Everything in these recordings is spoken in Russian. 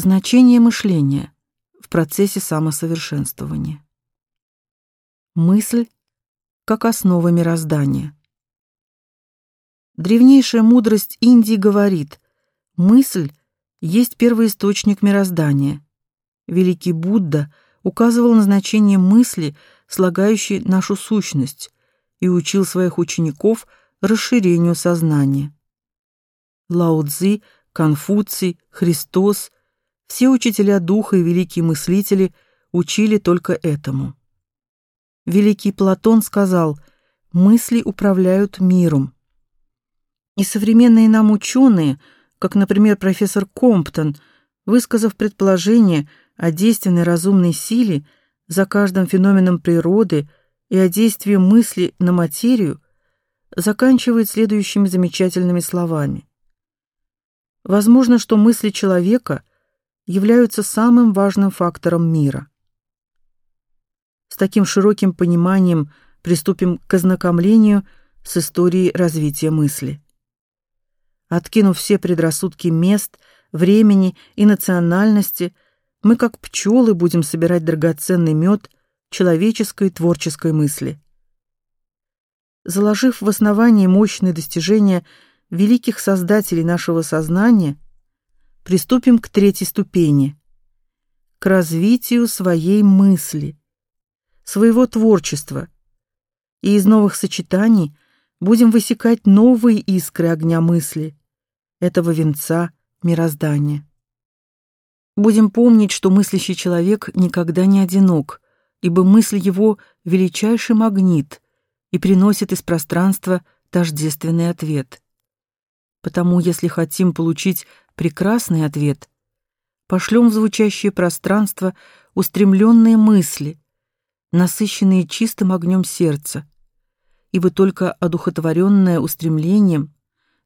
Значение мышления в процессе самосовершенствования. Мысль как основа мироздания. Древнейшая мудрость Индии говорит: мысль есть первоисточник мироздания. Великий Будда указывал на значение мысли, слагающей нашу сущность, и учил своих учеников расширению сознания. Лао Цзи, Конфуций, Христос, все учителя духа и великие мыслители учили только этому. Великий Платон сказал: "Мысли управляют миром". И современные нам ученые, как, например, профессор Комптон, высказав предположение о действенной разумной силе за каждым феноменом природы и о действии мысли на материю, заканчивает следующими замечательными словами: Возможно, что мысли человека являются самым важным фактором мира. С таким широким пониманием приступим к ознакомлению с историей развития мысли. Откинув все предрассудки мест, времени и национальности, мы как пчелы будем собирать драгоценный мед человеческой творческой мысли. Заложив в основании мощные достижения великих создателей нашего сознания, приступим к третьей ступени к развитию своей мысли, своего творчества. И из новых сочетаний будем высекать новые искры огня мысли, этого венца мироздания. Будем помнить, что мыслящий человек никогда не одинок, ибо мысль его величайший магнит и приносит из пространства тождественный ответ. Потому, если хотим получить прекрасный ответ, пошлем в звучащее пространство устремленные мысли, насыщенные чистым огнем сердца, ибо только одухотворенное устремлением,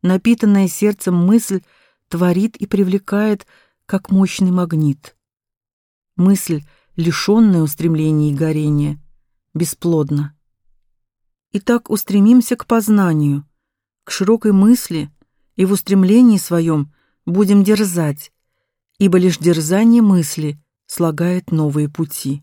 напитанная сердцем мысль творит и привлекает, как мощный магнит. Мысль, лишенная устремлений и горения, бесплодна. Итак, устремимся к познанию, к широкой мысли, и в устремлении своем будем дерзать, ибо лишь дерзание мысли слагает новые пути.